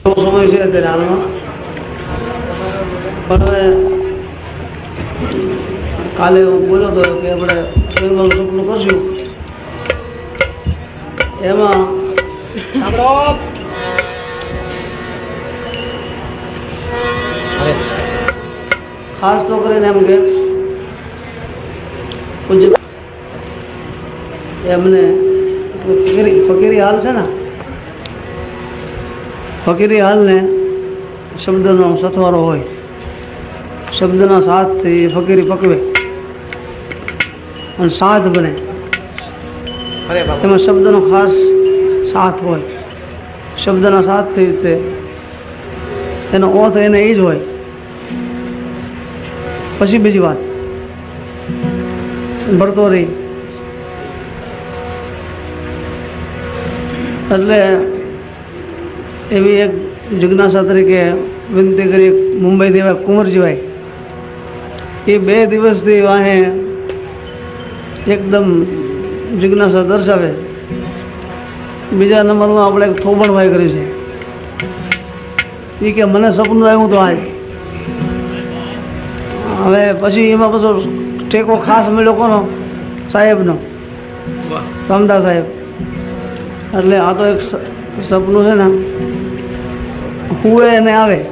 સમય છે અત્યારે હાલમાં. પણ હવે કાલે હું બોલ્યો હતો કે આપણે બેંગલોર સપનું કરશું. એમાં ખાસ તો કરીને એમ કે એમને ફકીરી હાલ છે ને? ફકીરી હાલને શબ્દનો સથવારો હોય શબ્દના સાથથી ફકીરી પકવે અને સાથ બને. એમાં શબ્દનો ખાસ સાથ હોય. શબ્દના સાથથી તે એનો ઓથ એને એ જ હોય. પછી બીજી વાત. ભરતો રહી એટલે એવી એક જિજ્ઞાસા તરીકે વિનંતી કરી મુંબઈથી એવા કુંવરજીભાઈ. એ બે દિવસથી વાહે એકદમ જિજ્ઞાસા દર્શાવે. બીજા નંબરમાં આપણે એક થોબણભાઈ કર્યું છે. એ કે મને સપનું આવ્યું તો આજ. હવે પછી એમાં પાછો ટેકો ખાસ મળ્યો કોનો? સાહેબનો. રામદાસ સાહેબ. એટલે આ તો એક સપનું છે ને. હુએ અને આવે.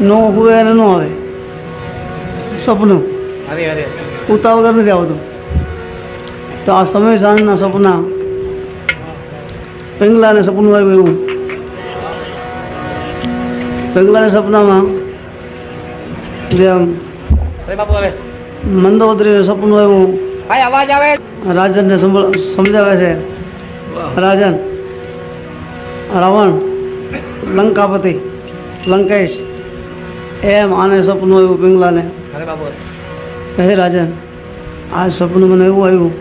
નો હુએ એને ન આવે. સપનું. ઉતા વગર નથી આવતું. તો આ સમય સાંજના સપના. પિંગલાને સપનું આવ્યું એવું. પિંગલાને સપનામાં જે આમ અરે બાપુ અરે મંદોદરીને સપનું આવ્યું. ભાઈ અવાજ આવે. રાજનને સમજાવે છે. રાજન. રાવણ. લંકાપતિ લંકેશ. એમ આને સપનું આવ્યું પિંગલાને. હે રાજન આ સપનું મને એવું આવ્યું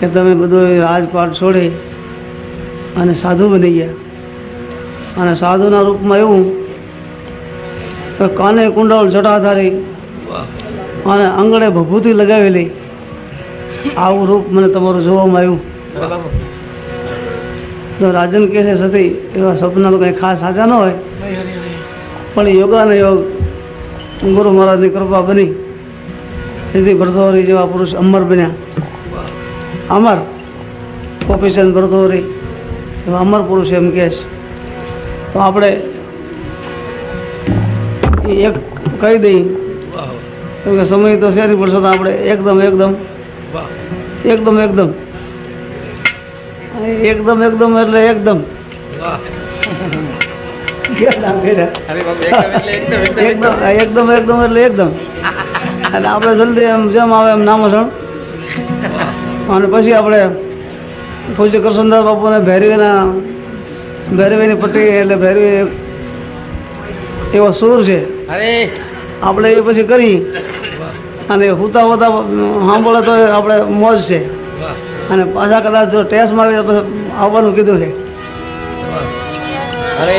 કે તમે બધો રાજપાટ છોડી અને સાધુ બની ગયા. અને સાધુના રૂપમાં એવું કે કાને કુંડળ જટાધારી અને આંગળે ભભૂતિ લગાવેલી. આવું રૂપ મને તમારું જોવામાં આવ્યું. તો રાજન કહે છે સતી એવા સપના તો કંઈ ખાસ સાચા ન હોય. પણ યોગાને યોગ ગુરુ મહારાજની કૃપા બની. તેથી ભરતોરી જેવા પુરુષ અમર બન્યા. અમર કોપીચંદ ભરતોરી એવા અમર પુરુષ એમ કહે છે. તો આપણે એક કહી દઈ કેમ કે સમય તો શેરી નહીં તો આપણે એકદમ એકદમ એકદમ એકદમ. એકદમ એકદમ એટલે એકદમ. એકદમ એકદમ એટલે એકદમ. એટલે આપણે જલ્દી એમ જેમ આવે એમ નામસણ અને પછી આપણે પૂજ્ય કરશનદાસ બાપુને ભૈરવીના ભૈરવીની પટ્ટી એટલે ભૈરવી એવો સૂર છે. આપણે એ પછી કરી. અને હુતા હોતા સાંભળે તો આપણે મોજ છે. અને પાછા કદાચ જો ટેસ્ટ મારી તો આવવાનું કીધું છે. અરે.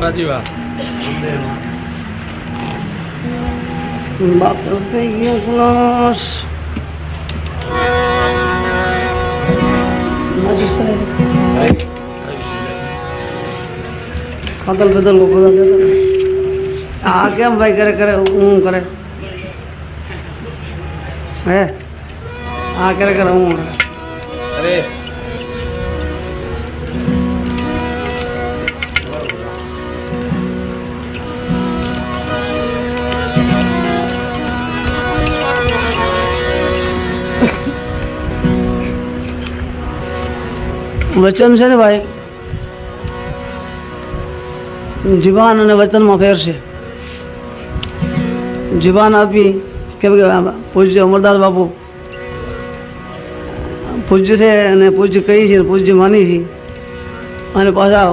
બાજી વાહ બાપ થઈ ગયો ક્લાસ માજી સાહેબ કાતલ બદલ બધા આ કેમ ભાઈ કરે કરે હું કરે? હે? આ કરે કરે હું કરે. અરે. વચન છે ને ભાઈ? જીવાન અને વચનમાં ફેર છે જીવાન આપી કેમ કે પૂજ્ય અમરદાસ બાપુ પૂજ્ય છે અને પૂજ્ય કહી છે પૂજ્ય માની છે. અને પાછા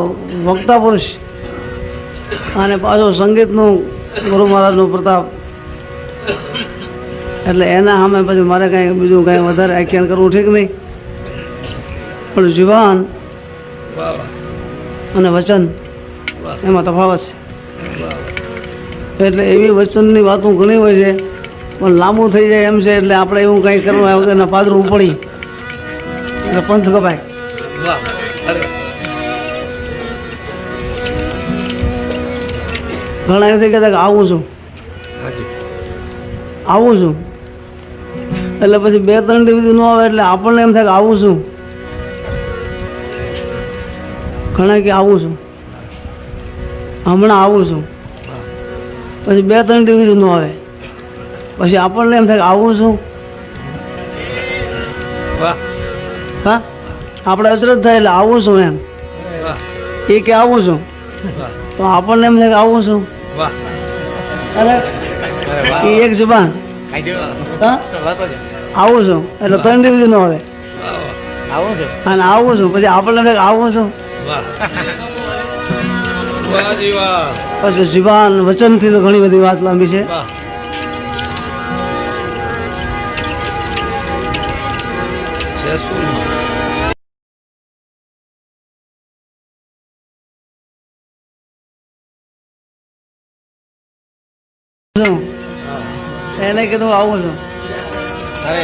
વક્તા પુરુષ અને પાછો સંગીતનું ગુરુ મહારાજનો પ્રતાપ. એટલે એના સામે પછી મારે કાંઈ બીજું કાંઈ વધારે આખ્યાન કરવું ઠીક નહીં. પણ જીવાન અને વચન એમાં તફાવત છે. એટલે એવી વચનની વાતો ઘણી હોય છે પણ લાંબુ થઈ જાય એમ છે એટલે આપણે એવું કંઈ કરવું આવે વગર પાદરું પડી એટલે પંથ કપાય. ઘણા એમ થઈ કહેતા કે આવું છું. આવું છું. એટલે પછી બે ત્રણ દિવસ ન આવે એટલે આપણને એમ થાય કે આવું છું. ઘણા કે આવું છું. હમણાં આવું છું. પછી બે ત્રણ દિવસ ન આવે. પછી આપણને એમ થાય આવું છું. હા? આપણે અચરજ થાય એટલે આવું છું એમ. એ કે આવું છું. તો આપણને એમ થાય આવું છું. અરે એ એક જુબાન. હા? આવું છું. એટલે ત્રણ દિવસ ન આવે. આવું છું. અને આવું છું. પછી આપણને આવું છું. પછી જીવાન વચનથી તો ઘણી બધી વાત લાંબી છે. હા. એને કીધું આવું છું. અરે.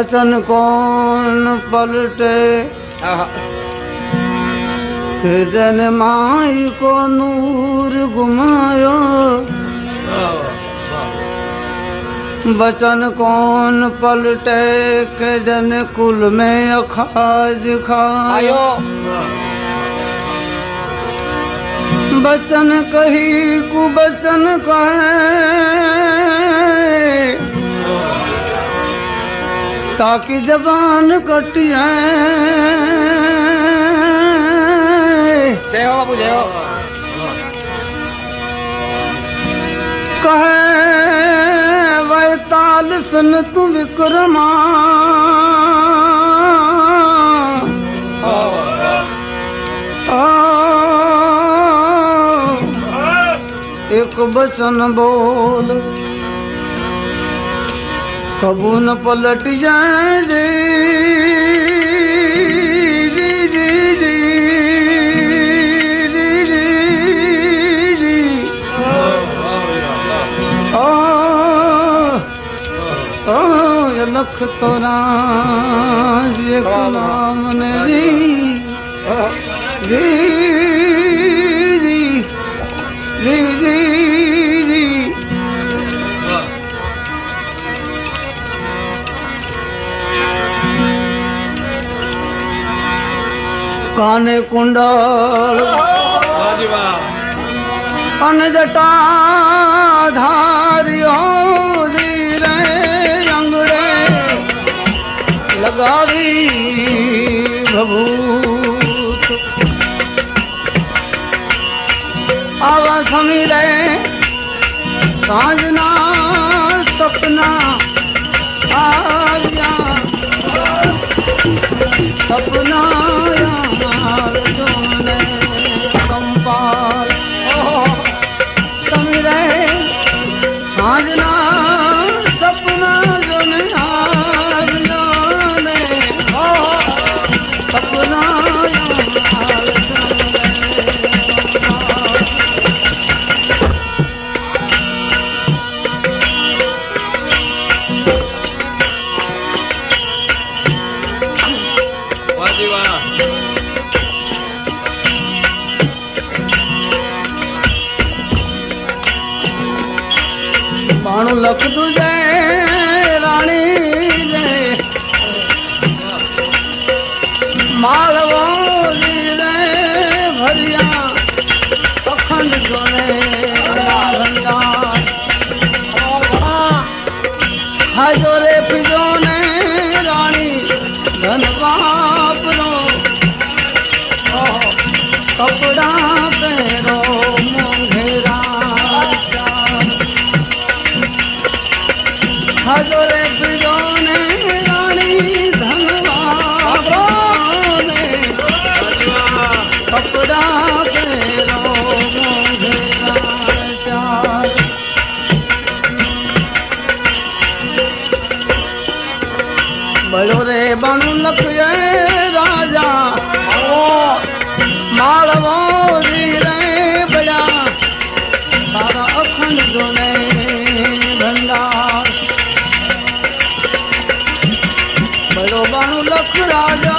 वचन कौन पलटे આહા कि जन माई को नूर घुमायो વાહ વાહ वचन कौन पलटे के जन कुल में अखाज खायो આયો बचन कही कुबचन कहे ताकि जबान कटी है हो कहे वह ताल सुन तू विक्रमा एक बचन बोल कबू न पलट जाए लख तोराम नाम કાને કુંડળ? અને જટા ધાર્યો ધીરે અંગડે લગાવી પ્રભુ આવા સમીરે સાંજના સપના આવ્યા. સપના જોને धाख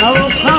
Now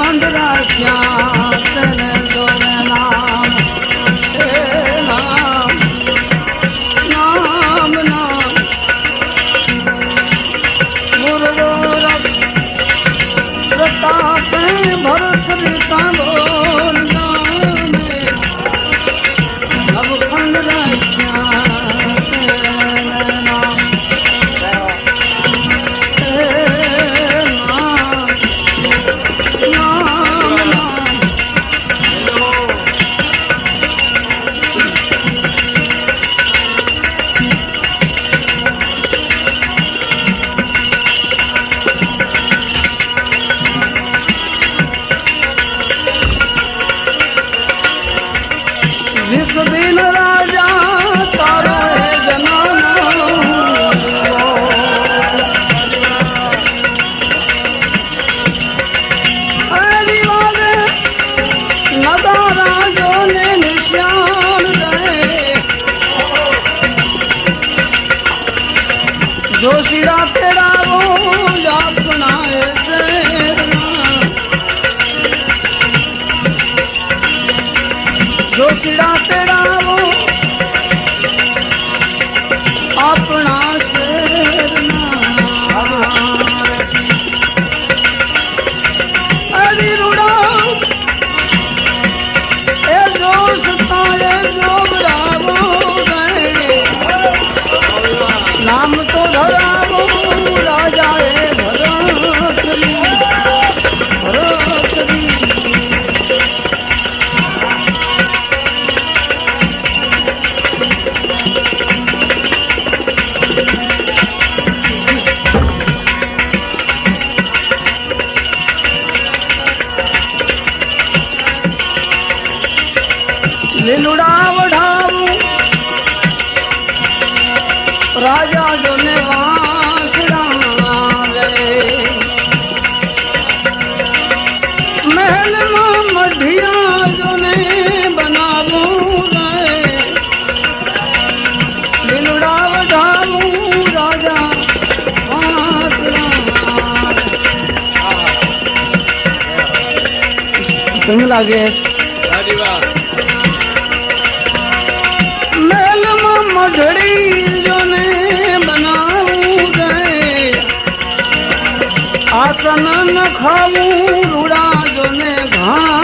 ખાવું રૂડા જોને ઘાસ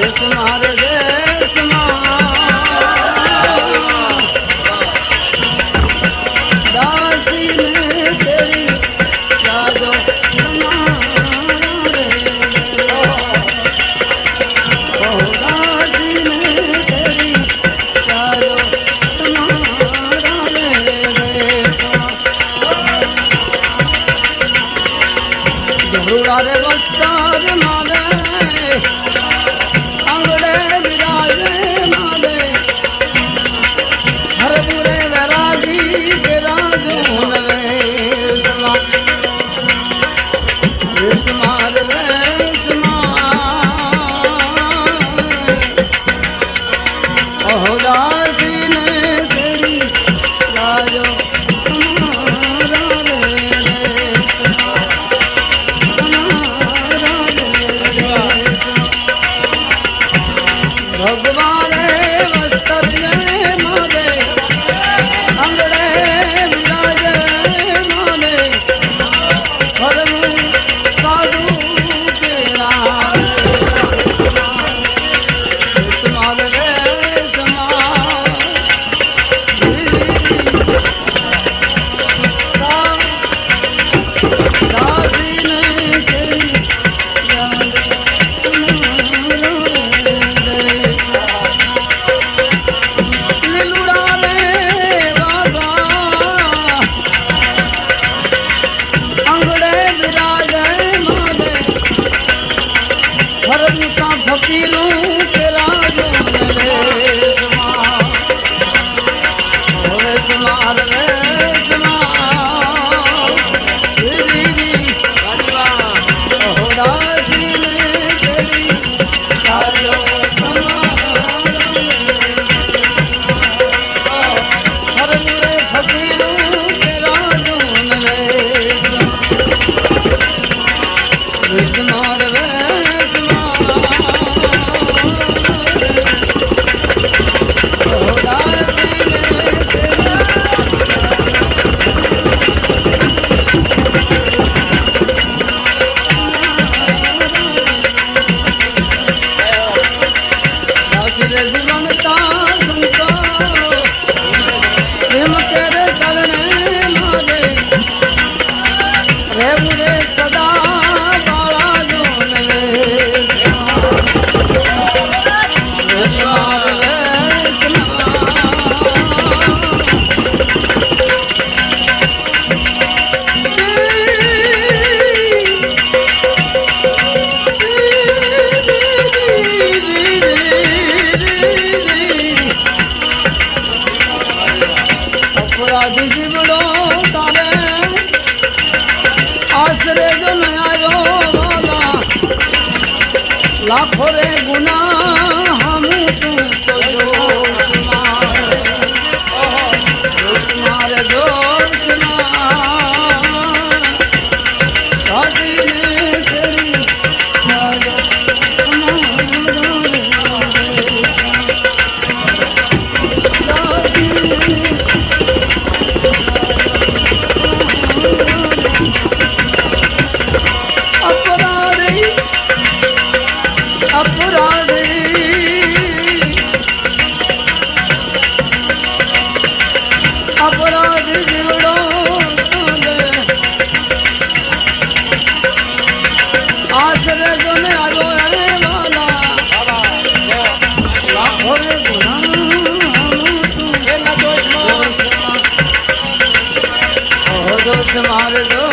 રે ઓહો